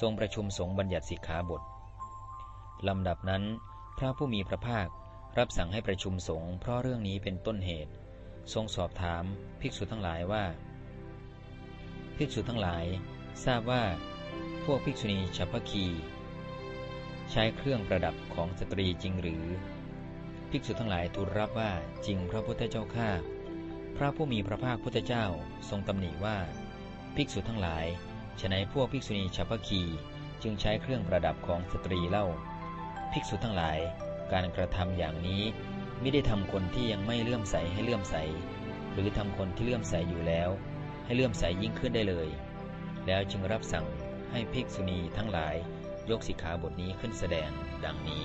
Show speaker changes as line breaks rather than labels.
ทรงประชุมสงฆ์บัญญัติสิกขาบทลำดับนั้น พระผู้มีพระภาครับสั่งให้ประชุมสงฆ์เพราะเรื่องนี้เป็นต้นเหตุ ทรงสอบถามภิกษุทั้งหลายว่า ภิกษุทั้งหลาย ทราบว่า พวกภิกษุณีฉัพพคี ใช้เครื่องประดับของสตรีจริงหรือ ภิกษุทั้งหลายทูลรับว่าจริงพระพุทธเจ้าข้าพระผู้มีพระภาคพุทธเจ้าทรงตำหนิว่า ภิกษุทั้งหลาย ฉนัยพวกภิกษุณีฉัพพคีจึงใช้เครื่องประดับของสตรีเล่า ภิกษุทั้งหลาย การกระทำอย่างนี้ไม่ได้ทำคนที่ยังไม่เลื่อมใสให้เลื่อมใส หรือทำคนที่เลื่อมใสอยู่แล้ว ให้เลื่อมใสยิ่งขึ้นได้เลย แล้วจึงรับสั่งให้ภิกษุณีทั้งหลายยกสิกขาบทนี้ขึ้นแสดงดังนี้